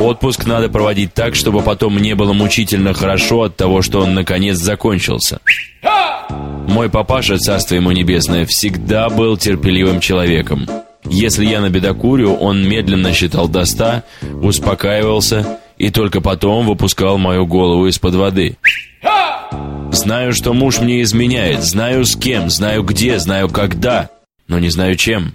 Отпуск надо проводить так, чтобы потом не было мучительно хорошо от того, что он наконец закончился. Мой папаша, царство ему небесное, всегда был терпеливым человеком. Если я набедокурю, он медленно считал до ста, успокаивался и только потом выпускал мою голову из-под воды. Знаю, что муж мне изменяет, знаю с кем, знаю где, знаю когда, но не знаю чем.